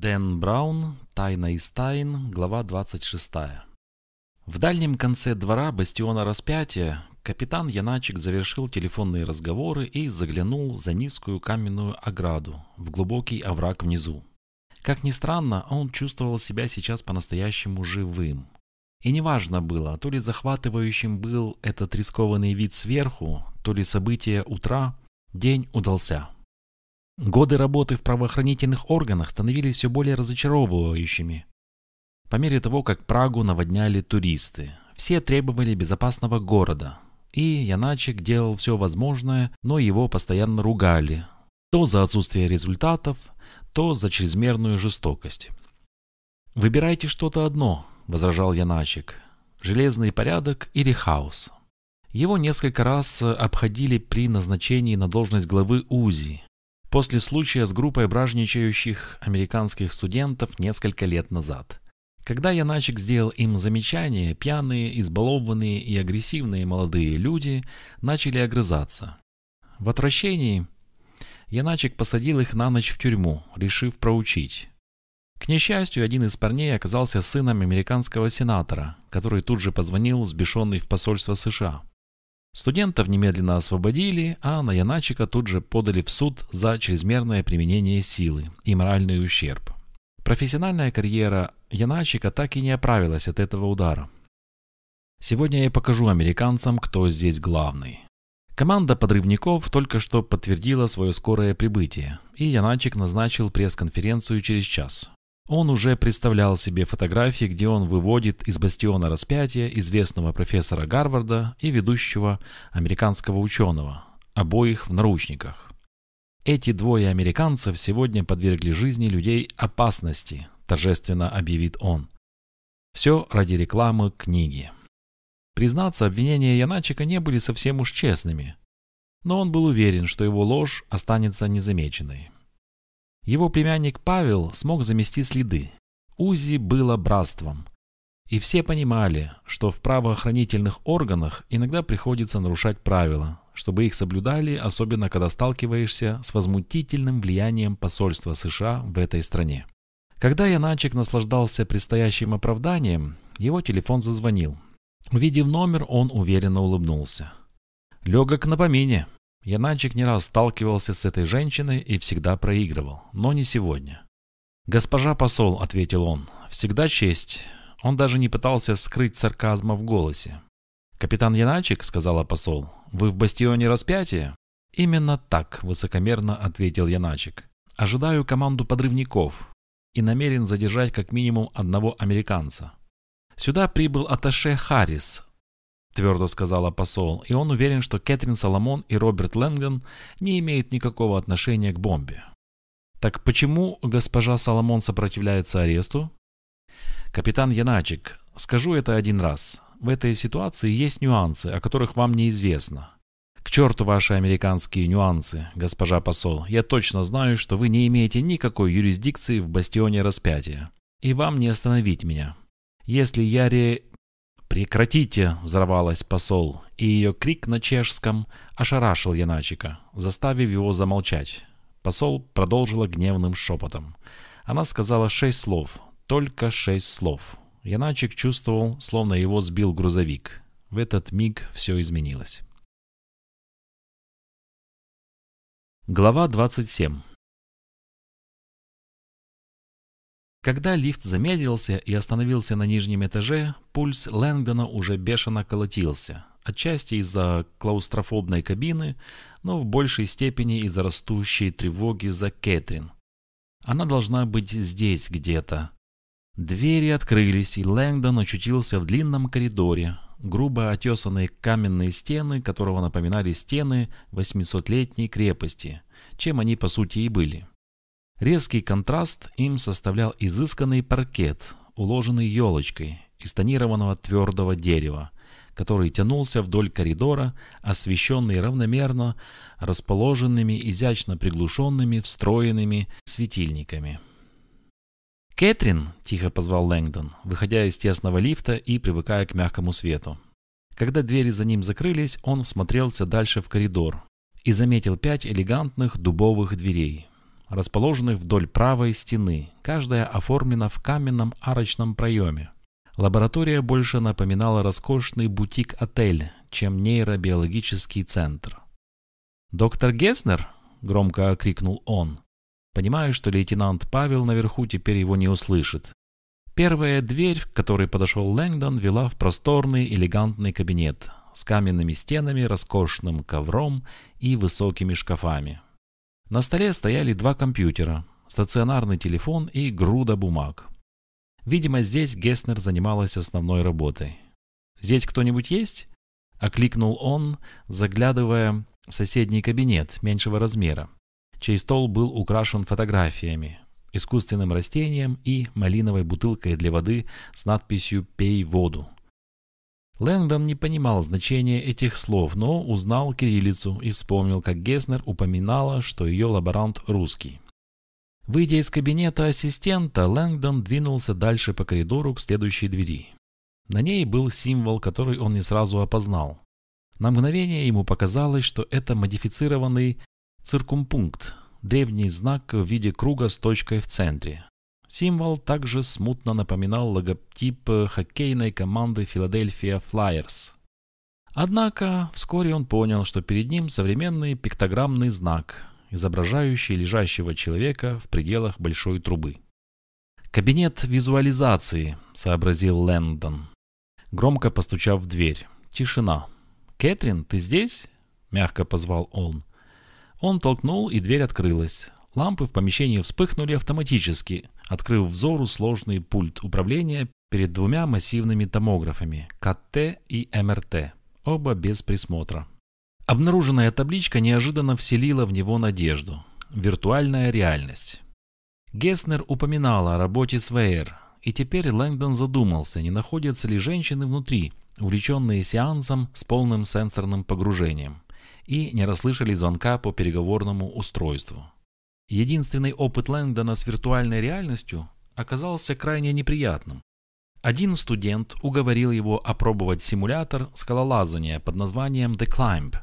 Дэн Браун, Тайна из тайн, глава 26. В дальнем конце двора бастиона распятия капитан Яначек завершил телефонные разговоры и заглянул за низкую каменную ограду в глубокий овраг внизу. Как ни странно, он чувствовал себя сейчас по-настоящему живым. И неважно было, то ли захватывающим был этот рискованный вид сверху, то ли события утра, день удался. Годы работы в правоохранительных органах становились все более разочаровывающими. По мере того, как Прагу наводняли туристы, все требовали безопасного города, и Яначек делал все возможное, но его постоянно ругали. То за отсутствие результатов, то за чрезмерную жестокость. «Выбирайте что-то одно», – возражал Яначек. «Железный порядок или хаос». Его несколько раз обходили при назначении на должность главы УЗИ, после случая с группой бражничающих американских студентов несколько лет назад. Когда Яначек сделал им замечание, пьяные, избалованные и агрессивные молодые люди начали огрызаться. В отвращении Яначек посадил их на ночь в тюрьму, решив проучить. К несчастью, один из парней оказался сыном американского сенатора, который тут же позвонил, сбешенный в посольство США. Студентов немедленно освободили, а на Яначика тут же подали в суд за чрезмерное применение силы и моральный ущерб. Профессиональная карьера Яначика так и не оправилась от этого удара. Сегодня я покажу американцам, кто здесь главный. Команда подрывников только что подтвердила свое скорое прибытие, и Яначек назначил пресс-конференцию через час. Он уже представлял себе фотографии, где он выводит из бастиона распятия известного профессора Гарварда и ведущего американского ученого, обоих в наручниках. Эти двое американцев сегодня подвергли жизни людей опасности, торжественно объявит он. Все ради рекламы книги. Признаться, обвинения Яначика не были совсем уж честными, но он был уверен, что его ложь останется незамеченной. Его племянник Павел смог замести следы. УЗИ было братством. И все понимали, что в правоохранительных органах иногда приходится нарушать правила, чтобы их соблюдали, особенно когда сталкиваешься с возмутительным влиянием посольства США в этой стране. Когда Яначек наслаждался предстоящим оправданием, его телефон зазвонил – Увидев номер, он уверенно улыбнулся. Легок на помине. Яначек не раз сталкивался с этой женщиной и всегда проигрывал, но не сегодня. «Госпожа посол», — ответил он, — «всегда честь». Он даже не пытался скрыть сарказма в голосе. «Капитан Яначек», — сказала посол, — «вы в бастионе распятия?» «Именно так», — высокомерно ответил Яначек. «Ожидаю команду подрывников и намерен задержать как минимум одного американца. «Сюда прибыл Аташе Харрис», – твердо сказала посол, и он уверен, что Кэтрин Соломон и Роберт Лэнгдон не имеют никакого отношения к бомбе. Так почему госпожа Соломон сопротивляется аресту? Капитан Яначек, скажу это один раз. В этой ситуации есть нюансы, о которых вам неизвестно. К черту ваши американские нюансы, госпожа посол. Я точно знаю, что вы не имеете никакой юрисдикции в бастионе распятия. И вам не остановить меня. Если я ре... «Прекратите!» – взорвалась посол, и ее крик на чешском ошарашил Яначика, заставив его замолчать. Посол продолжила гневным шепотом. Она сказала шесть слов, только шесть слов. Яначик чувствовал, словно его сбил грузовик. В этот миг все изменилось. Глава 27 Когда лифт замедлился и остановился на нижнем этаже, пульс Лэнгдона уже бешено колотился. Отчасти из-за клаустрофобной кабины, но в большей степени из-за растущей тревоги за Кэтрин. Она должна быть здесь где-то. Двери открылись, и Лэнгдон очутился в длинном коридоре. Грубо отесанные каменные стены, которого напоминали стены 800-летней крепости, чем они по сути и были. Резкий контраст им составлял изысканный паркет, уложенный елочкой из тонированного твердого дерева, который тянулся вдоль коридора, освещенный равномерно расположенными изящно приглушенными встроенными светильниками. «Кэтрин!» – тихо позвал Лэнгдон, выходя из тесного лифта и привыкая к мягкому свету. Когда двери за ним закрылись, он смотрелся дальше в коридор и заметил пять элегантных дубовых дверей, расположенных вдоль правой стены, каждая оформлена в каменном арочном проеме. Лаборатория больше напоминала роскошный бутик-отель, чем нейробиологический центр. «Доктор Геснер?» – громко окрикнул он. Понимаю, что лейтенант Павел наверху теперь его не услышит. Первая дверь, к которой подошел Лэнгдон, вела в просторный элегантный кабинет с каменными стенами, роскошным ковром и высокими шкафами. На столе стояли два компьютера, стационарный телефон и груда бумаг. Видимо, здесь Геснер занималась основной работой. «Здесь кто-нибудь есть?» – окликнул он, заглядывая в соседний кабинет меньшего размера, чей стол был украшен фотографиями, искусственным растением и малиновой бутылкой для воды с надписью «Пей воду». Лэнгдон не понимал значения этих слов, но узнал кириллицу и вспомнил, как Геснер упоминала, что ее лаборант русский. Выйдя из кабинета ассистента, Лэнгдон двинулся дальше по коридору к следующей двери. На ней был символ, который он не сразу опознал. На мгновение ему показалось, что это модифицированный циркумпункт, древний знак в виде круга с точкой в центре. Символ также смутно напоминал логотип хоккейной команды Philadelphia Flyers. Однако вскоре он понял, что перед ним современный пиктограммный знак, изображающий лежащего человека в пределах большой трубы. «Кабинет визуализации», — сообразил Лэндон, громко постучав в дверь. Тишина. «Кэтрин, ты здесь?» — мягко позвал он. Он толкнул, и дверь открылась. Лампы в помещении вспыхнули автоматически, открыв взору сложный пульт управления перед двумя массивными томографами КТ и МРТ, оба без присмотра. Обнаруженная табличка неожиданно вселила в него надежду. Виртуальная реальность. Геснер упоминала о работе с ВР, и теперь Лэнгдон задумался, не находятся ли женщины внутри, увлеченные сеансом с полным сенсорным погружением, и не расслышали звонка по переговорному устройству. Единственный опыт Лэнгдона с виртуальной реальностью оказался крайне неприятным. Один студент уговорил его опробовать симулятор скалолазания под названием The Climb.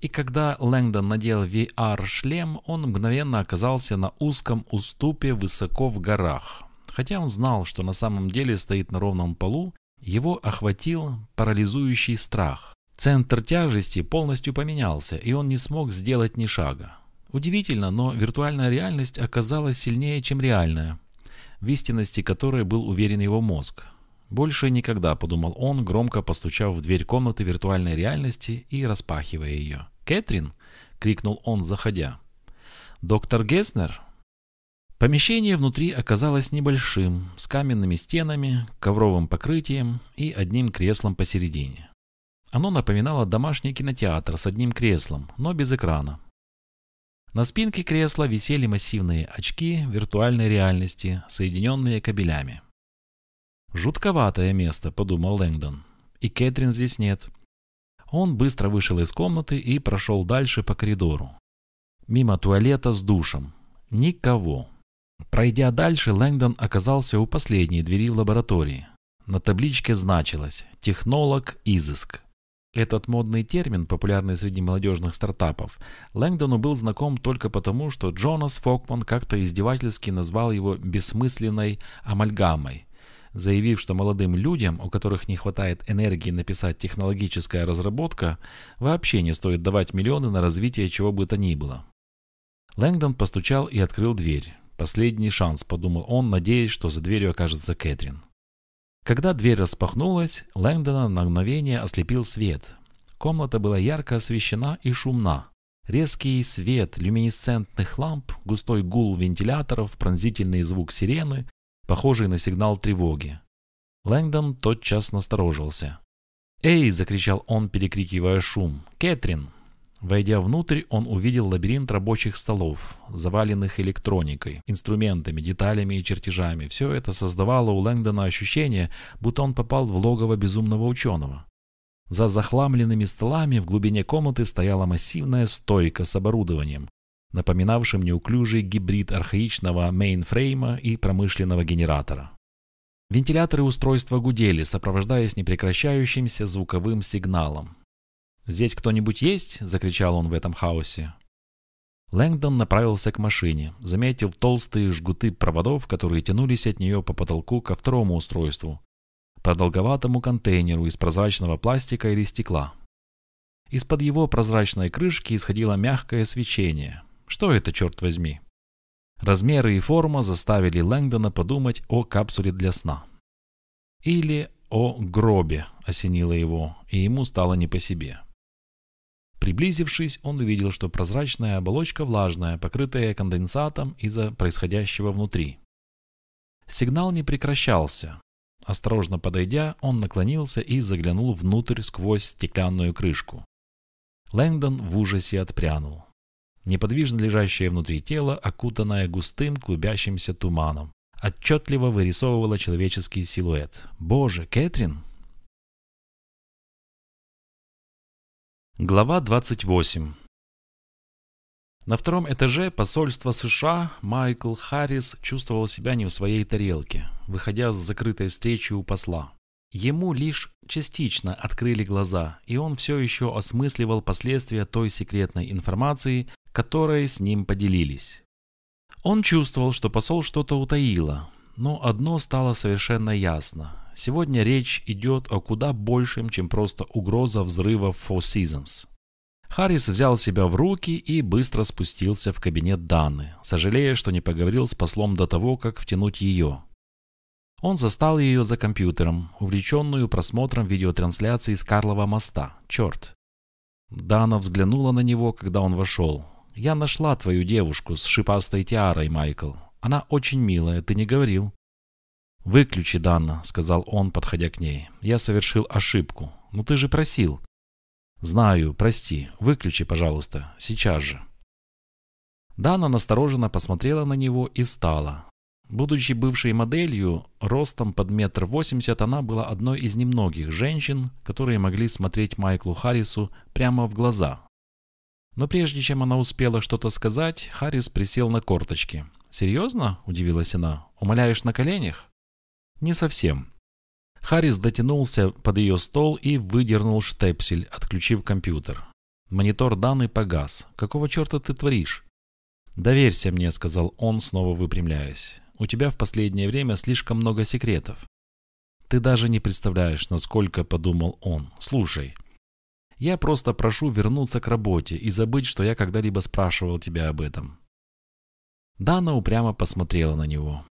И когда Лэнгдон надел VR-шлем, он мгновенно оказался на узком уступе высоко в горах. Хотя он знал, что на самом деле стоит на ровном полу, его охватил парализующий страх. Центр тяжести полностью поменялся, и он не смог сделать ни шага. Удивительно, но виртуальная реальность оказалась сильнее, чем реальная, в истинности которой был уверен его мозг. «Больше никогда», — подумал он, громко постучав в дверь комнаты виртуальной реальности и распахивая ее. «Кэтрин?» — крикнул он, заходя. «Доктор Геснер?» Помещение внутри оказалось небольшим, с каменными стенами, ковровым покрытием и одним креслом посередине. Оно напоминало домашний кинотеатр с одним креслом, но без экрана. На спинке кресла висели массивные очки виртуальной реальности, соединенные кабелями. «Жутковатое место», — подумал Лэнгдон. «И Кэтрин здесь нет». Он быстро вышел из комнаты и прошел дальше по коридору. Мимо туалета с душем. Никого. Пройдя дальше, Лэнгдон оказался у последней двери в лаборатории. На табличке значилось «Технолог изыск». Этот модный термин, популярный среди молодежных стартапов, Лэнгдону был знаком только потому, что Джонас Фокман как-то издевательски назвал его «бессмысленной амальгамой», заявив, что молодым людям, у которых не хватает энергии написать технологическая разработка, вообще не стоит давать миллионы на развитие чего бы то ни было. Лэнгдон постучал и открыл дверь. Последний шанс, подумал он, надеясь, что за дверью окажется Кэтрин. Когда дверь распахнулась, Лэнгдона на мгновение ослепил свет. Комната была ярко освещена и шумна. Резкий свет люминесцентных ламп, густой гул вентиляторов, пронзительный звук сирены, похожий на сигнал тревоги. Лэнгдон тотчас насторожился. «Эй!» – закричал он, перекрикивая шум. «Кэтрин!» Войдя внутрь, он увидел лабиринт рабочих столов, заваленных электроникой, инструментами, деталями и чертежами. Все это создавало у Лэнгдона ощущение, будто он попал в логово безумного ученого. За захламленными столами в глубине комнаты стояла массивная стойка с оборудованием, напоминавшим неуклюжий гибрид архаичного мейнфрейма и промышленного генератора. Вентиляторы устройства гудели, сопровождаясь непрекращающимся звуковым сигналом. «Здесь кто-нибудь есть?» – закричал он в этом хаосе. Лэнгдон направился к машине, заметил толстые жгуты проводов, которые тянулись от нее по потолку ко второму устройству, продолговатому контейнеру из прозрачного пластика или стекла. Из-под его прозрачной крышки исходило мягкое свечение. Что это, черт возьми? Размеры и форма заставили Лэнгдона подумать о капсуле для сна. Или о гробе осенило его, и ему стало не по себе. Приблизившись, он увидел, что прозрачная оболочка влажная, покрытая конденсатом из-за происходящего внутри. Сигнал не прекращался. Осторожно подойдя, он наклонился и заглянул внутрь сквозь стеклянную крышку. Лэнгдон в ужасе отпрянул. Неподвижно лежащее внутри тело, окутанное густым клубящимся туманом, отчетливо вырисовывало человеческий силуэт. «Боже, Кэтрин!» Глава 28 На втором этаже посольства США Майкл Харрис чувствовал себя не в своей тарелке, выходя с закрытой встречи у посла. Ему лишь частично открыли глаза, и он все еще осмысливал последствия той секретной информации, которой с ним поделились. Он чувствовал, что посол что-то утаила, но одно стало совершенно ясно. Сегодня речь идет о куда большем, чем просто угроза взрыва Four Seasons. Харрис взял себя в руки и быстро спустился в кабинет Даны, сожалея, что не поговорил с послом до того, как втянуть ее. Он застал ее за компьютером, увлеченную просмотром видеотрансляции с Карлова моста. Черт. Дана взглянула на него, когда он вошел. «Я нашла твою девушку с шипастой тиарой, Майкл. Она очень милая, ты не говорил?» «Выключи, Дана», — сказал он, подходя к ней. «Я совершил ошибку. Ну ты же просил». «Знаю, прости. Выключи, пожалуйста. Сейчас же». Дана настороженно посмотрела на него и встала. Будучи бывшей моделью, ростом под метр восемьдесят, она была одной из немногих женщин, которые могли смотреть Майклу Харрису прямо в глаза. Но прежде чем она успела что-то сказать, Харрис присел на корточки. «Серьезно?» – удивилась она. «Умоляешь на коленях?» Не совсем. Харрис дотянулся под ее стол и выдернул штепсель, отключив компьютер. Монитор данный погас. Какого черта ты творишь? «Доверься мне», — сказал он, снова выпрямляясь. «У тебя в последнее время слишком много секретов». «Ты даже не представляешь, насколько», — подумал он. «Слушай, я просто прошу вернуться к работе и забыть, что я когда-либо спрашивал тебя об этом». Дана упрямо посмотрела на него.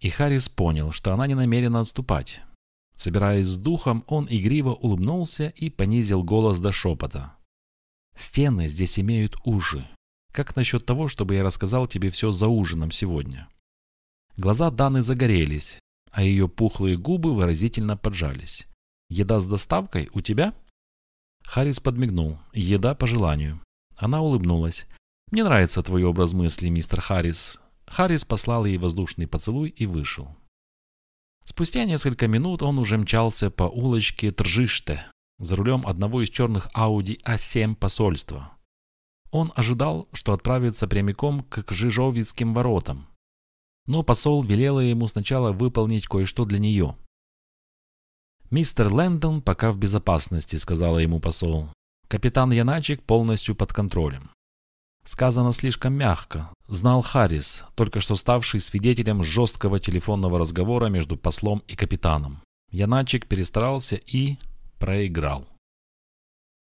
И Харрис понял, что она не намерена отступать. Собираясь с духом, он игриво улыбнулся и понизил голос до шепота. «Стены здесь имеют уши. Как насчет того, чтобы я рассказал тебе все за ужином сегодня?» Глаза Даны загорелись, а ее пухлые губы выразительно поджались. «Еда с доставкой у тебя?» Харрис подмигнул. «Еда по желанию». Она улыбнулась. «Мне нравится твой образ мысли, мистер Харрис. Харрис послал ей воздушный поцелуй и вышел. Спустя несколько минут он уже мчался по улочке Тржиште за рулем одного из черных Audi A7 посольства. Он ожидал, что отправится прямиком к Жижовицким воротам. Но посол велела ему сначала выполнить кое-что для нее. «Мистер Лэндон пока в безопасности», — сказала ему посол. «Капитан Яначек полностью под контролем». Сказано слишком мягко. Знал Харрис, только что ставший свидетелем жесткого телефонного разговора между послом и капитаном. Яначек перестарался и проиграл.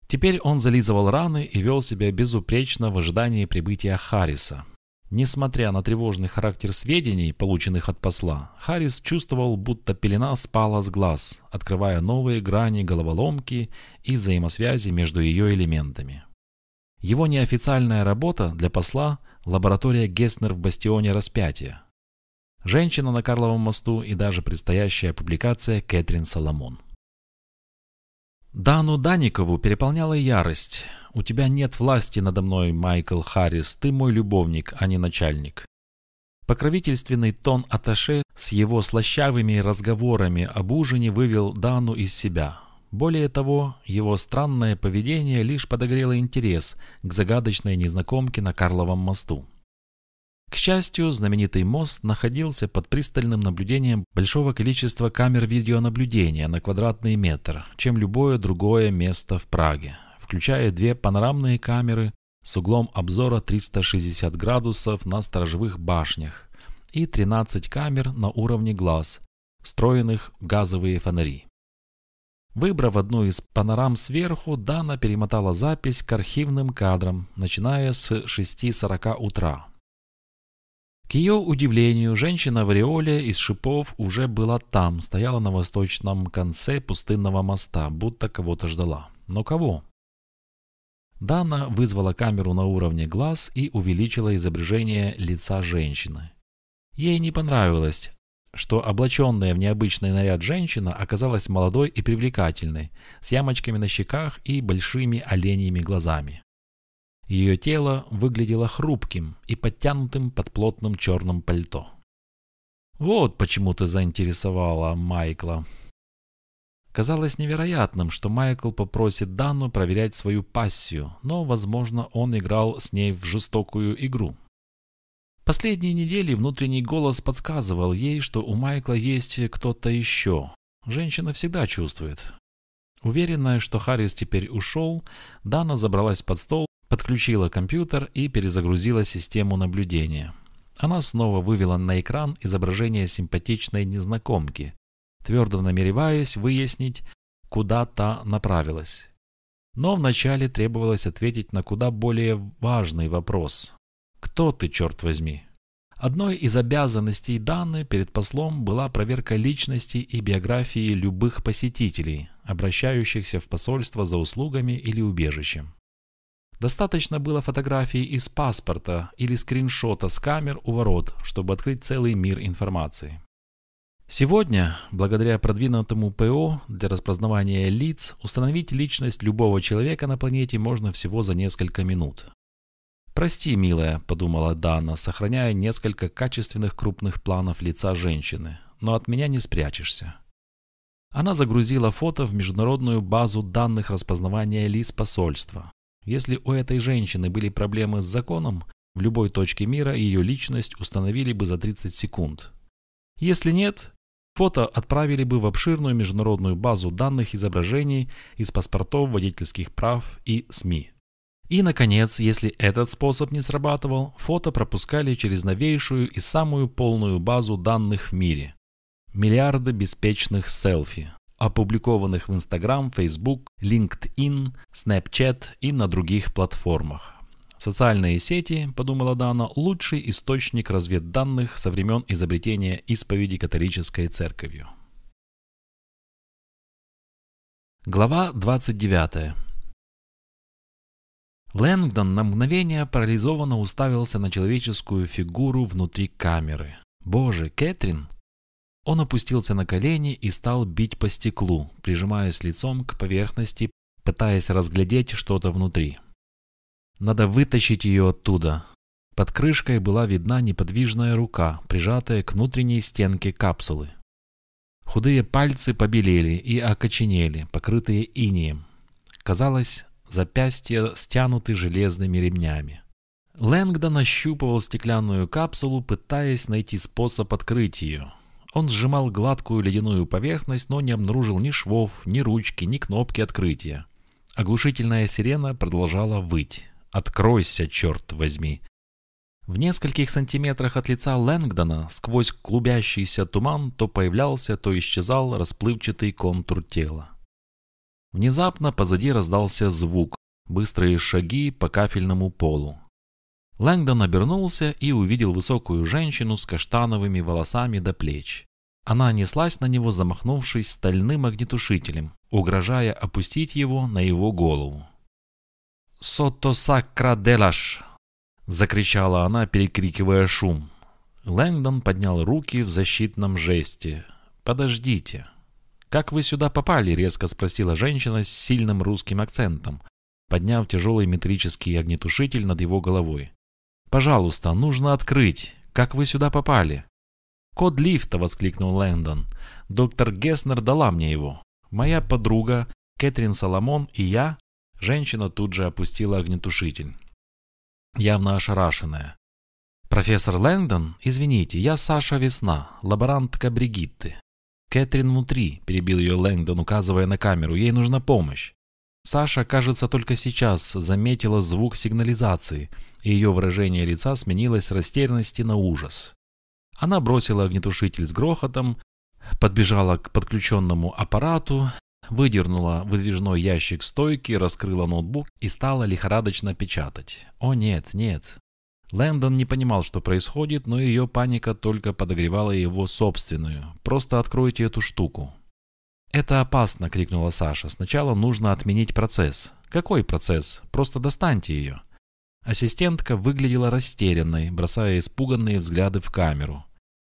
Теперь он зализывал раны и вел себя безупречно в ожидании прибытия Харриса. Несмотря на тревожный характер сведений, полученных от посла, Харрис чувствовал, будто пелена спала с глаз, открывая новые грани головоломки и взаимосвязи между ее элементами. Его неофициальная работа для посла – лаборатория Геснер в бастионе распятия. Женщина на Карловом мосту и даже предстоящая публикация Кэтрин Соломон. Дану Даникову переполняла ярость. «У тебя нет власти надо мной, Майкл Харрис, ты мой любовник, а не начальник». Покровительственный тон Аташе с его слащавыми разговорами об ужине вывел Дану из себя. Более того, его странное поведение лишь подогрело интерес к загадочной незнакомке на Карловом мосту. К счастью, знаменитый мост находился под пристальным наблюдением большого количества камер видеонаблюдения на квадратный метр, чем любое другое место в Праге, включая две панорамные камеры с углом обзора 360 градусов на сторожевых башнях и 13 камер на уровне глаз, встроенных в газовые фонари. Выбрав одну из панорам сверху, Дана перемотала запись к архивным кадрам, начиная с 6.40 утра. К ее удивлению, женщина в ореоле из шипов уже была там, стояла на восточном конце пустынного моста, будто кого-то ждала. Но кого? Дана вызвала камеру на уровне глаз и увеличила изображение лица женщины. Ей не понравилось, что облаченная в необычный наряд женщина оказалась молодой и привлекательной, с ямочками на щеках и большими оленьими глазами. Ее тело выглядело хрупким и подтянутым под плотным черным пальто. «Вот почему ты заинтересовала Майкла», Казалось невероятным, что Майкл попросит Данну проверять свою пассию, но, возможно, он играл с ней в жестокую игру. Последние недели внутренний голос подсказывал ей, что у Майкла есть кто-то еще. Женщина всегда чувствует. Уверенная, что Харрис теперь ушел, Дана забралась под стол, подключила компьютер и перезагрузила систему наблюдения. Она снова вывела на экран изображение симпатичной незнакомки, твердо намереваясь выяснить, куда та направилась. Но вначале требовалось ответить на куда более важный вопрос. «Кто ты, черт возьми?» Одной из обязанностей Даны перед послом была проверка личности и биографии любых посетителей, обращающихся в посольство за услугами или убежищем. Достаточно было фотографии из паспорта или скриншота с камер у ворот, чтобы открыть целый мир информации. Сегодня, благодаря продвинутому ПО для распознавания лиц, установить личность любого человека на планете можно всего за несколько минут. «Прости, милая», – подумала Дана, сохраняя несколько качественных крупных планов лица женщины, «но от меня не спрячешься». Она загрузила фото в международную базу данных распознавания лиц посольства. Если у этой женщины были проблемы с законом, в любой точке мира ее личность установили бы за 30 секунд. Если нет, фото отправили бы в обширную международную базу данных изображений из паспортов водительских прав и СМИ. И, наконец, если этот способ не срабатывал, фото пропускали через новейшую и самую полную базу данных в мире. Миллиарды беспечных селфи, опубликованных в Instagram, Facebook, LinkedIn, Snapchat и на других платформах. Социальные сети, подумала Дана, лучший источник разведданных со времен изобретения исповеди католической церковью. Глава 29. Лэнгдон на мгновение парализованно уставился на человеческую фигуру внутри камеры. «Боже, Кэтрин!» Он опустился на колени и стал бить по стеклу, прижимаясь лицом к поверхности, пытаясь разглядеть что-то внутри. Надо вытащить ее оттуда. Под крышкой была видна неподвижная рука, прижатая к внутренней стенке капсулы. Худые пальцы побелели и окоченели, покрытые инеем. Казалось, запястья стянуты железными ремнями. Лэнгдон ощупывал стеклянную капсулу, пытаясь найти способ открыть ее. Он сжимал гладкую ледяную поверхность, но не обнаружил ни швов, ни ручки, ни кнопки открытия. Оглушительная сирена продолжала выть. «Откройся, черт возьми!» В нескольких сантиметрах от лица Лэнгдона сквозь клубящийся туман то появлялся, то исчезал расплывчатый контур тела. Внезапно позади раздался звук, быстрые шаги по кафельному полу. Лэнгдон обернулся и увидел высокую женщину с каштановыми волосами до плеч. Она неслась на него, замахнувшись стальным огнетушителем, угрожая опустить его на его голову. «Сото сакра делаш!» — закричала она, перекрикивая шум. Лэнгдон поднял руки в защитном жесте. «Подождите!» «Как вы сюда попали?» — резко спросила женщина с сильным русским акцентом, подняв тяжелый метрический огнетушитель над его головой. «Пожалуйста, нужно открыть. Как вы сюда попали?» «Код лифта!» — воскликнул Лэндон. «Доктор Геснер дала мне его. Моя подруга, Кэтрин Соломон и я...» Женщина тут же опустила огнетушитель. Явно ошарашенная. «Профессор Лэндон, извините, я Саша Весна, лаборантка Бригитты. «Кэтрин внутри», — перебил ее Лэнгдон, указывая на камеру. «Ей нужна помощь». Саша, кажется, только сейчас заметила звук сигнализации, и ее выражение лица сменилось с растерянности на ужас. Она бросила огнетушитель с грохотом, подбежала к подключенному аппарату, выдернула выдвижной ящик стойки, раскрыла ноутбук и стала лихорадочно печатать. О нет, нет. Лэндон не понимал, что происходит, но ее паника только подогревала его собственную. «Просто откройте эту штуку». «Это опасно!» — крикнула Саша. «Сначала нужно отменить процесс». «Какой процесс? Просто достаньте ее». Ассистентка выглядела растерянной, бросая испуганные взгляды в камеру.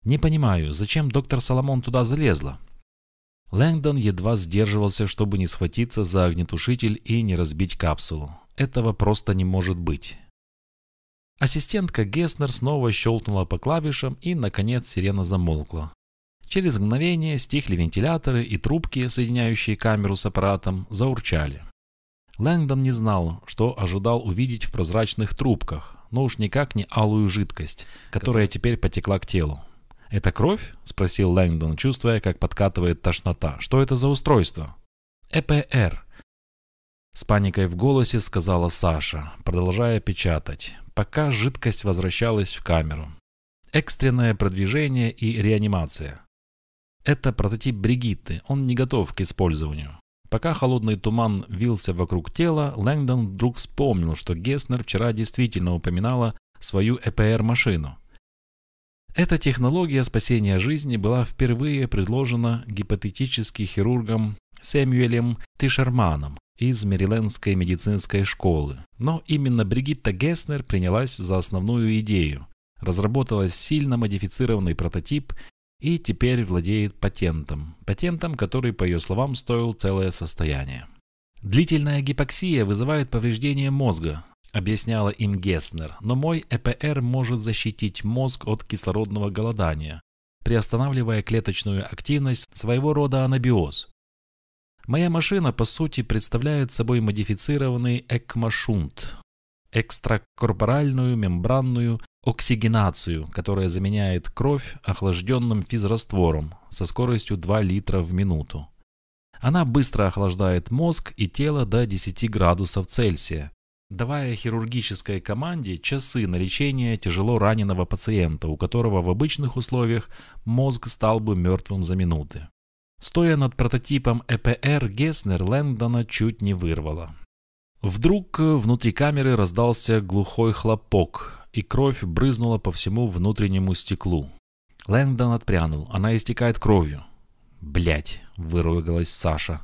«Не понимаю, зачем доктор Соломон туда залезла?» Лэнгдон едва сдерживался, чтобы не схватиться за огнетушитель и не разбить капсулу. Этого просто не может быть. Ассистентка Геснер снова щелкнула по клавишам и, наконец, сирена замолкла. Через мгновение стихли вентиляторы и трубки, соединяющие камеру с аппаратом, заурчали. Лэнгдон не знал, что ожидал увидеть в прозрачных трубках, но уж никак не алую жидкость, которая теперь потекла к телу. «Это кровь?» – спросил Лэнгдон, чувствуя, как подкатывает тошнота. «Что это за устройство?» «ЭПР», – с паникой в голосе сказала Саша, продолжая печатать, пока жидкость возвращалась в камеру. Экстренное продвижение и реанимация. Это прототип Бригитты, он не готов к использованию. Пока холодный туман вился вокруг тела, Лэнгдон вдруг вспомнил, что Геснер вчера действительно упоминала свою ЭПР-машину. Эта технология спасения жизни была впервые предложена гипотетически хирургом Сэмюэлем Тишерманом из Мэрилендской медицинской школы. Но именно Бригитта Геснер принялась за основную идею. Разработалась сильно модифицированный прототип и теперь владеет патентом. Патентом, который, по ее словам, стоил целое состояние. Длительная гипоксия вызывает повреждение мозга, объясняла им Геснер, но мой ЭПР может защитить мозг от кислородного голодания, приостанавливая клеточную активность, своего рода анабиоз. Моя машина, по сути, представляет собой модифицированный экмашунт, экстракорпоральную мембранную оксигенацию, которая заменяет кровь охлажденным физраствором со скоростью 2 литра в минуту. Она быстро охлаждает мозг и тело до 10 градусов Цельсия, давая хирургической команде часы на лечение тяжело раненого пациента, у которого в обычных условиях мозг стал бы мертвым за минуты. Стоя над прототипом ЭПР, Геснер Лэндона чуть не вырвала. Вдруг внутри камеры раздался глухой хлопок, и кровь брызнула по всему внутреннему стеклу. Лэндон отпрянул. Она истекает кровью. Блять, выругалась Саша.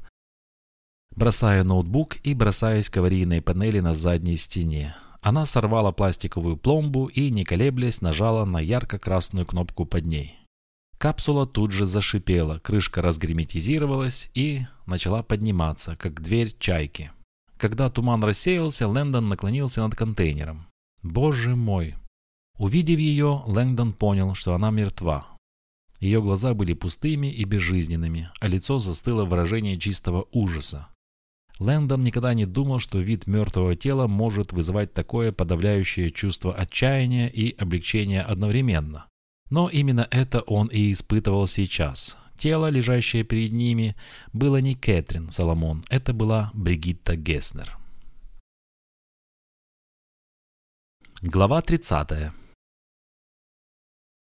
Бросая ноутбук и бросаясь к аварийной панели на задней стене. Она сорвала пластиковую пломбу и, не колеблясь, нажала на ярко-красную кнопку под ней. Капсула тут же зашипела, крышка разгерметизировалась и начала подниматься, как дверь чайки. Когда туман рассеялся, Лэндон наклонился над контейнером. Боже мой! Увидев ее, Лэнгдон понял, что она мертва. Ее глаза были пустыми и безжизненными, а лицо застыло в выражении чистого ужаса. Лэндон никогда не думал, что вид мертвого тела может вызывать такое подавляющее чувство отчаяния и облегчения одновременно. Но именно это он и испытывал сейчас. Тело, лежащее перед ними, было не Кэтрин Соломон, это была Бригитта Геснер. Глава 30.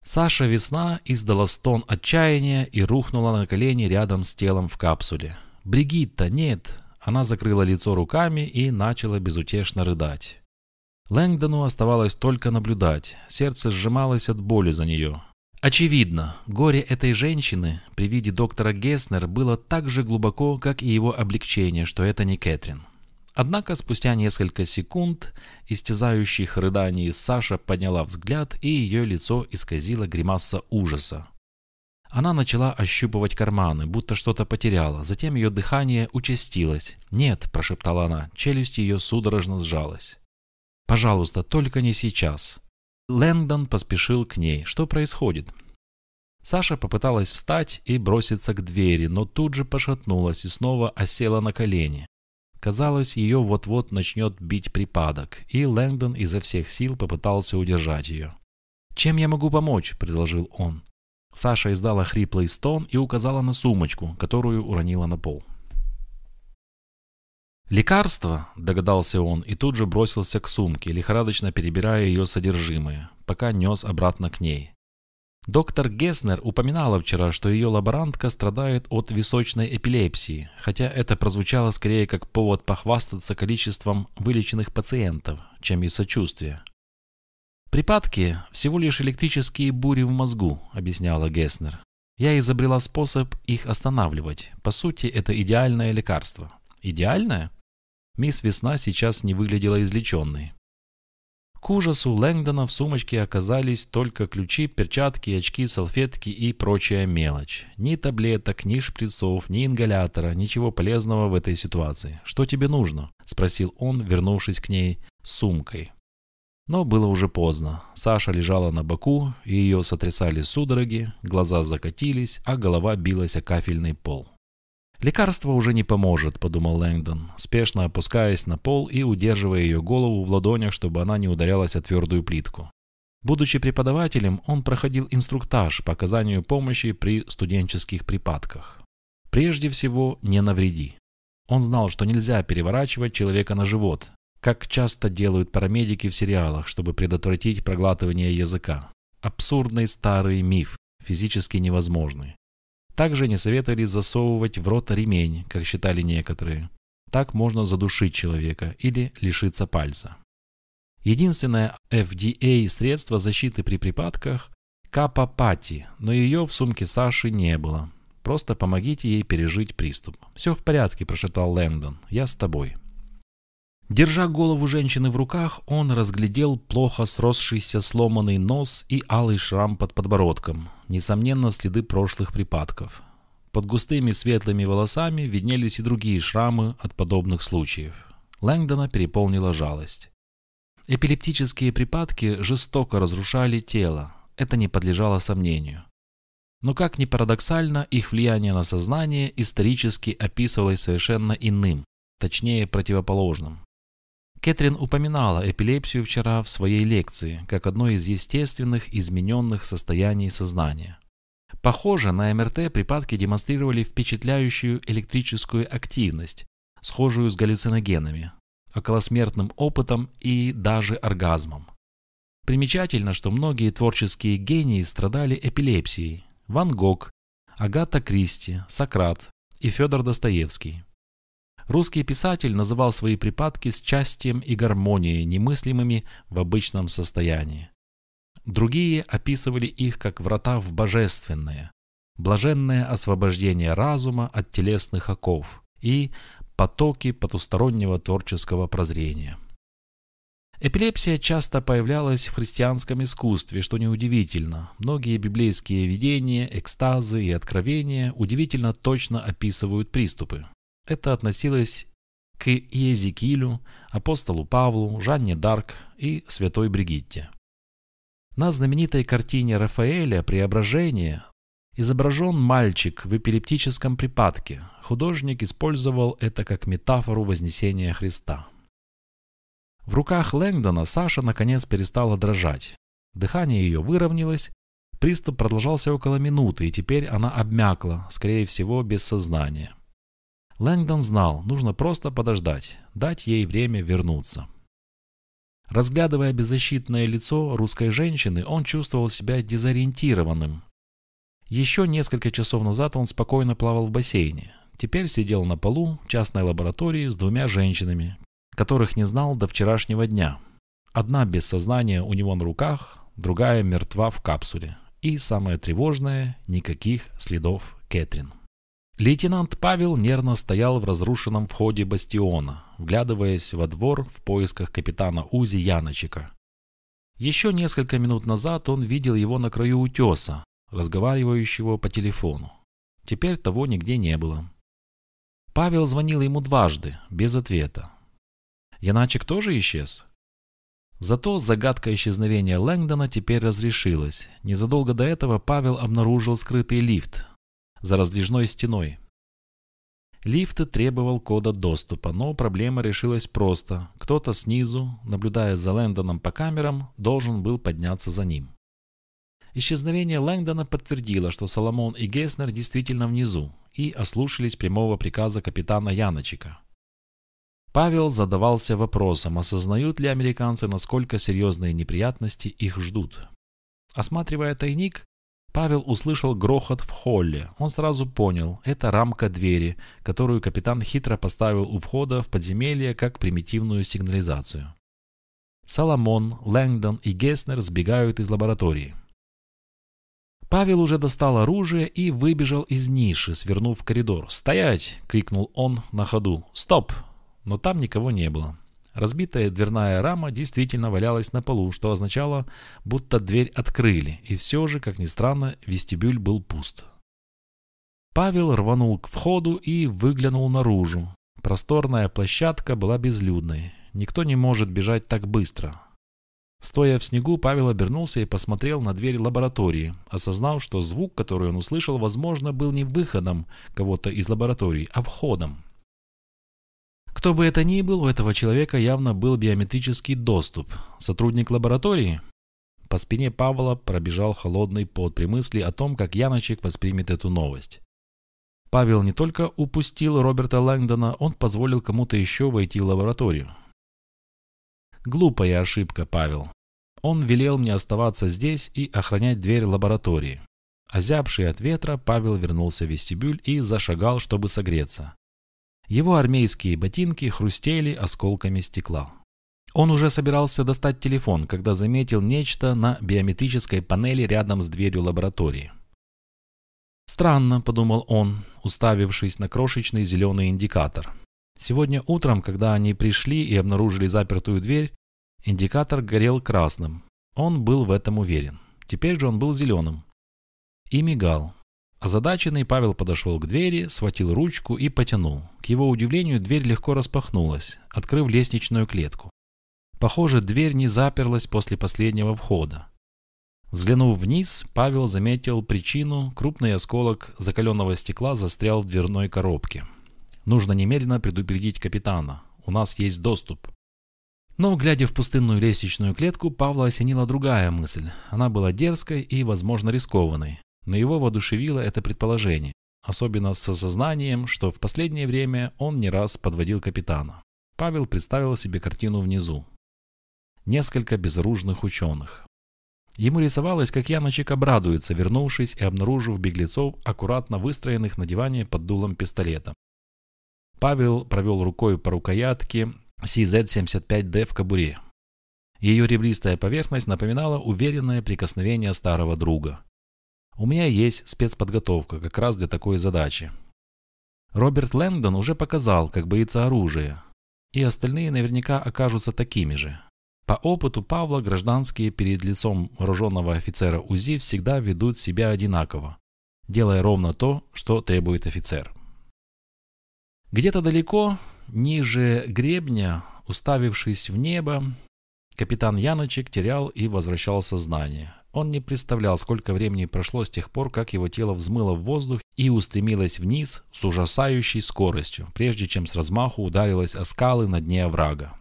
Саша Весна издала стон отчаяния и рухнула на колени рядом с телом в капсуле. «Бригитта, нет!» Она закрыла лицо руками и начала безутешно рыдать. Лэнгдону оставалось только наблюдать. Сердце сжималось от боли за нее. Очевидно, горе этой женщины при виде доктора Геснер было так же глубоко, как и его облегчение, что это не Кэтрин. Однако спустя несколько секунд истязающих рыданий Саша подняла взгляд, и ее лицо исказило гримаса ужаса. Она начала ощупывать карманы, будто что-то потеряла. Затем ее дыхание участилось. «Нет», – прошептала она, челюсть ее судорожно сжалась. «Пожалуйста, только не сейчас». Лэндон поспешил к ней. «Что происходит?» Саша попыталась встать и броситься к двери, но тут же пошатнулась и снова осела на колени. Казалось, ее вот-вот начнет бить припадок, и Лэнгдон изо всех сил попытался удержать ее. «Чем я могу помочь?» – предложил он. Саша издала хриплый стон и указала на сумочку, которую уронила на пол. «Лекарство?» – догадался он и тут же бросился к сумке, лихорадочно перебирая ее содержимое, пока нес обратно к ней. Доктор Геснер упоминала вчера, что ее лаборантка страдает от височной эпилепсии, хотя это прозвучало скорее как повод похвастаться количеством вылеченных пациентов, чем и сочувствие. «Припадки – всего лишь электрические бури в мозгу», – объясняла Геснер. «Я изобрела способ их останавливать. По сути, это идеальное лекарство». «Идеальное?» Мисс Весна сейчас не выглядела излеченной. К ужасу Лэнгдона в сумочке оказались только ключи, перчатки, очки, салфетки и прочая мелочь. Ни таблеток, ни шприцов, ни ингалятора, ничего полезного в этой ситуации. «Что тебе нужно?» – спросил он, вернувшись к ней с сумкой. Но было уже поздно. Саша лежала на боку, ее сотрясали судороги, глаза закатились, а голова билась о кафельный пол. «Лекарство уже не поможет», — подумал Лэнгдон, спешно опускаясь на пол и удерживая ее голову в ладонях, чтобы она не ударялась о твердую плитку. Будучи преподавателем, он проходил инструктаж по оказанию помощи при студенческих припадках. Прежде всего, не навреди. Он знал, что нельзя переворачивать человека на живот, как часто делают парамедики в сериалах, чтобы предотвратить проглатывание языка. Абсурдный старый миф, физически невозможный. Также не советовали засовывать в рот ремень, как считали некоторые. Так можно задушить человека или лишиться пальца. Единственное FDA средство защиты при припадках – капапати, но ее в сумке Саши не было. Просто помогите ей пережить приступ. «Все в порядке», – прошептал Лэндон. «Я с тобой». Держа голову женщины в руках, он разглядел плохо сросшийся сломанный нос и алый шрам под подбородком. Несомненно, следы прошлых припадков. Под густыми светлыми волосами виднелись и другие шрамы от подобных случаев. Лэнгдона переполнила жалость. Эпилептические припадки жестоко разрушали тело, это не подлежало сомнению. Но как ни парадоксально, их влияние на сознание исторически описывалось совершенно иным, точнее противоположным. Кэтрин упоминала эпилепсию вчера в своей лекции, как одно из естественных измененных состояний сознания. Похоже, на МРТ припадки демонстрировали впечатляющую электрическую активность, схожую с галлюциногенами, околосмертным опытом и даже оргазмом. Примечательно, что многие творческие гении страдали эпилепсией. Ван Гог, Агата Кристи, Сократ и Федор Достоевский. Русский писатель называл свои припадки счастьем и гармонией, немыслимыми в обычном состоянии. Другие описывали их как врата в божественное, блаженное освобождение разума от телесных оков и потоки потустороннего творческого прозрения. Эпилепсия часто появлялась в христианском искусстве, что неудивительно. Многие библейские видения, экстазы и откровения удивительно точно описывают приступы. Это относилось к Иезекиилю, апостолу Павлу, Жанне Дарк и святой Бригитте. На знаменитой картине Рафаэля «Преображение» изображен мальчик в эпилептическом припадке. Художник использовал это как метафору Вознесения Христа. В руках Лэнгдона Саша наконец перестала дрожать. Дыхание ее выровнялось, приступ продолжался около минуты, и теперь она обмякла, скорее всего, без сознания. Лэнгдон знал, нужно просто подождать, дать ей время вернуться. Разглядывая беззащитное лицо русской женщины, он чувствовал себя дезориентированным. Еще несколько часов назад он спокойно плавал в бассейне. Теперь сидел на полу частной лаборатории с двумя женщинами, которых не знал до вчерашнего дня. Одна без сознания у него на руках, другая мертва в капсуле. И самое тревожное – никаких следов Кэтрин. Лейтенант Павел нервно стоял в разрушенном входе бастиона, вглядываясь во двор в поисках капитана Узи Яночика. Еще несколько минут назад он видел его на краю утеса, разговаривающего по телефону. Теперь того нигде не было. Павел звонил ему дважды, без ответа. Яначек тоже исчез? Зато загадка исчезновения Лэнгдона теперь разрешилась. Незадолго до этого Павел обнаружил скрытый лифт, за раздвижной стеной. Лифт требовал кода доступа, но проблема решилась просто. Кто-то снизу, наблюдая за Лэндоном по камерам, должен был подняться за ним. Исчезновение Лэнгдона подтвердило, что Соломон и Геснер действительно внизу и ослушались прямого приказа капитана Яночика. Павел задавался вопросом, осознают ли американцы, насколько серьезные неприятности их ждут. Осматривая тайник, Павел услышал грохот в холле. Он сразу понял, это рамка двери, которую капитан хитро поставил у входа в подземелье как примитивную сигнализацию. Соломон, Лэнгдон и Геснер сбегают из лаборатории. Павел уже достал оружие и выбежал из ниши, свернув в коридор. «Стоять!» — крикнул он на ходу. «Стоп!» Но там никого не было. Разбитая дверная рама действительно валялась на полу, что означало, будто дверь открыли, и все же, как ни странно, вестибюль был пуст. Павел рванул к входу и выглянул наружу. Просторная площадка была безлюдной. Никто не может бежать так быстро. Стоя в снегу, Павел обернулся и посмотрел на дверь лаборатории, осознав, что звук, который он услышал, возможно, был не выходом кого-то из лаборатории, а входом. Кто бы это ни был, у этого человека явно был биометрический доступ. Сотрудник лаборатории? По спине Павла пробежал холодный пот при мысли о том, как Яночек воспримет эту новость. Павел не только упустил Роберта Лэнгдона, он позволил кому-то еще войти в лабораторию. Глупая ошибка, Павел. Он велел мне оставаться здесь и охранять дверь лаборатории. Озябший от ветра, Павел вернулся в вестибюль и зашагал, чтобы согреться. Его армейские ботинки хрустели осколками стекла. Он уже собирался достать телефон, когда заметил нечто на биометрической панели рядом с дверью лаборатории. «Странно», — подумал он, уставившись на крошечный зеленый индикатор. Сегодня утром, когда они пришли и обнаружили запертую дверь, индикатор горел красным. Он был в этом уверен. Теперь же он был зеленым. И мигал. Озадаченный Павел подошел к двери, схватил ручку и потянул. К его удивлению, дверь легко распахнулась, открыв лестничную клетку. Похоже, дверь не заперлась после последнего входа. Взглянув вниз, Павел заметил причину, крупный осколок закаленного стекла застрял в дверной коробке. Нужно немедленно предупредить капитана. У нас есть доступ. Но, глядя в пустынную лестничную клетку, Павла осенила другая мысль. Она была дерзкой и, возможно, рискованной. Но его воодушевило это предположение, особенно с осознанием, что в последнее время он не раз подводил капитана. Павел представил себе картину внизу. Несколько безоружных ученых. Ему рисовалось, как Яночек обрадуется, вернувшись и обнаружив беглецов, аккуратно выстроенных на диване под дулом пистолета. Павел провел рукой по рукоятке CZ-75D в кобуре. Ее ребристая поверхность напоминала уверенное прикосновение старого друга. У меня есть спецподготовка как раз для такой задачи. Роберт Лэндон уже показал, как боится оружия, и остальные наверняка окажутся такими же. По опыту Павла гражданские перед лицом вооруженного офицера УЗИ всегда ведут себя одинаково, делая ровно то, что требует офицер. Где-то далеко, ниже гребня, уставившись в небо, капитан Яночек терял и возвращал сознание. Он не представлял, сколько времени прошло с тех пор, как его тело взмыло в воздух и устремилось вниз с ужасающей скоростью, прежде чем с размаху ударилось о скалы на дне оврага.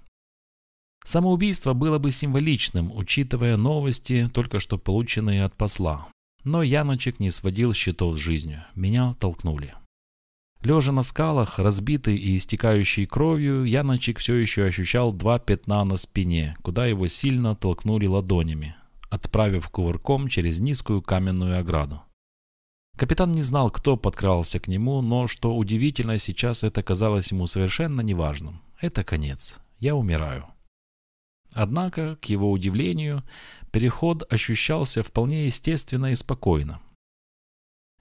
Самоубийство было бы символичным, учитывая новости, только что полученные от посла. Но Яночек не сводил счетов с жизнью. Меня толкнули. Лежа на скалах, разбитый и истекающий кровью, Яночек все еще ощущал два пятна на спине, куда его сильно толкнули ладонями, отправив кувырком через низкую каменную ограду. Капитан не знал, кто подкрался к нему, но, что удивительно, сейчас это казалось ему совершенно неважным. Это конец. Я умираю. Однако, к его удивлению, переход ощущался вполне естественно и спокойно.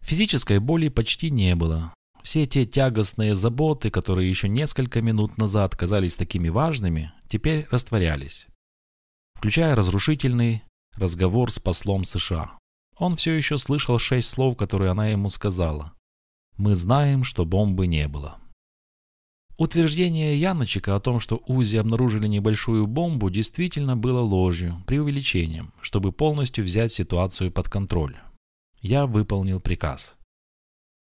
Физической боли почти не было, все те тягостные заботы, которые еще несколько минут назад казались такими важными, теперь растворялись. Включая разрушительный разговор с послом США. Он все еще слышал шесть слов, которые она ему сказала. «Мы знаем, что бомбы не было». Утверждение Яночека о том, что УЗИ обнаружили небольшую бомбу, действительно было ложью, преувеличением, чтобы полностью взять ситуацию под контроль. Я выполнил приказ.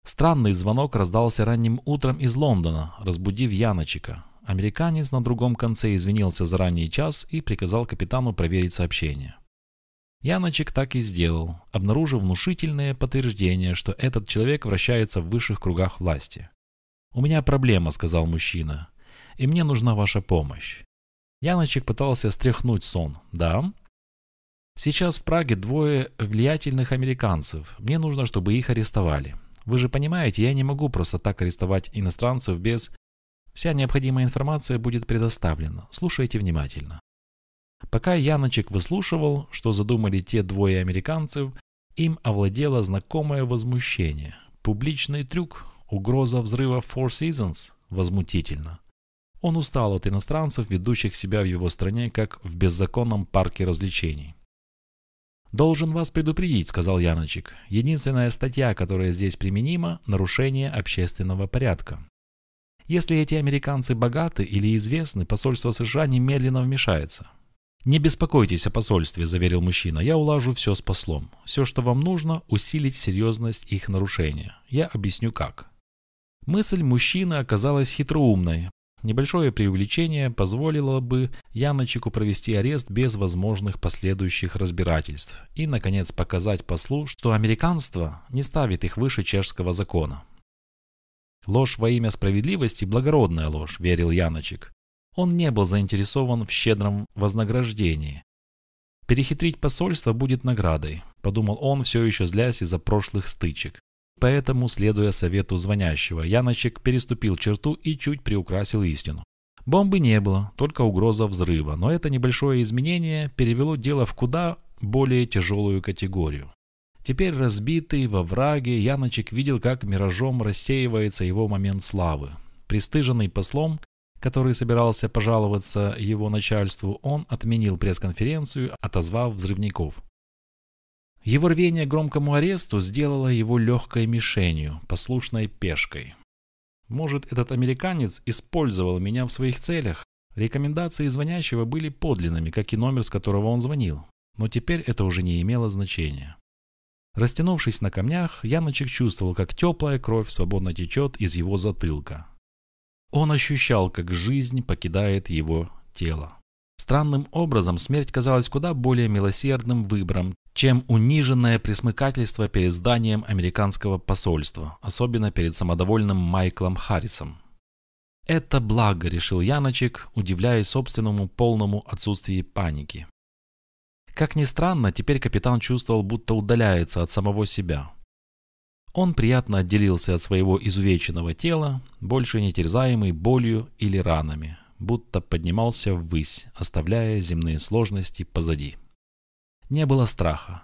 Странный звонок раздался ранним утром из Лондона, разбудив Яночика. Американец на другом конце извинился за ранний час и приказал капитану проверить сообщение. Яночек так и сделал, обнаружив внушительное подтверждение, что этот человек вращается в высших кругах власти. «У меня проблема», — сказал мужчина. и мне нужна ваша помощь. Яночек пытался стряхнуть сон. Да? Сейчас в Праге двое влиятельных американцев. Мне нужно, чтобы их арестовали. Вы же понимаете, я не могу просто так арестовать иностранцев без... Вся необходимая информация будет предоставлена. Слушайте внимательно. Пока Яночек выслушивал, что задумали те двое американцев, им овладело знакомое возмущение. Публичный трюк, угроза взрыва Four Seasons – возмутительно. Он устал от иностранцев, ведущих себя в его стране, как в беззаконном парке развлечений. «Должен вас предупредить», — сказал Яночек. «Единственная статья, которая здесь применима — нарушение общественного порядка. Если эти американцы богаты или известны, посольство США немедленно вмешается. «Не беспокойтесь о посольстве», – заверил мужчина. «Я улажу все с послом. Все, что вам нужно – усилить серьезность их нарушения. Я объясню как». Мысль мужчины оказалась хитроумной. Небольшое преувеличение позволило бы Яночеку провести арест без возможных последующих разбирательств и, наконец, показать послу, что американство не ставит их выше чешского закона. Ложь во имя справедливости – благородная ложь, верил Яночек. Он не был заинтересован в щедром вознаграждении. Перехитрить посольство будет наградой, подумал он, все еще злясь из-за прошлых стычек. Поэтому, следуя совету звонящего, Яночек переступил черту и чуть приукрасил истину. Бомбы не было, только угроза взрыва, но это небольшое изменение перевело дело в куда более тяжелую категорию. Теперь разбитый во враге, Яночек видел, как миражом рассеивается его момент славы. Пристыженный послом, который собирался пожаловаться его начальству, он отменил пресс-конференцию, отозвав взрывников. Его рвение к громкому аресту сделало его легкой мишенью, послушной пешкой. Может, этот американец использовал меня в своих целях? Рекомендации звонящего были подлинными, как и номер, с которого он звонил. Но теперь это уже не имело значения. Растянувшись на камнях, Яночек чувствовал, как теплая кровь свободно течет из его затылка. Он ощущал, как жизнь покидает его тело. Странным образом смерть казалась куда более милосердным выбором, чем униженное присмыкательство перед зданием американского посольства, особенно перед самодовольным Майклом Харрисом. «Это благо», — решил Яночек, удивляясь собственному полному отсутствию паники. Как ни странно, теперь капитан чувствовал, будто удаляется от самого себя. Он приятно отделился от своего изувеченного тела, больше не терзаемый болью или ранами, будто поднимался ввысь, оставляя земные сложности позади. Не было страха,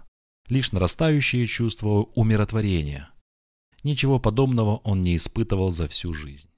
лишь нарастающее чувство умиротворения. Ничего подобного он не испытывал за всю жизнь.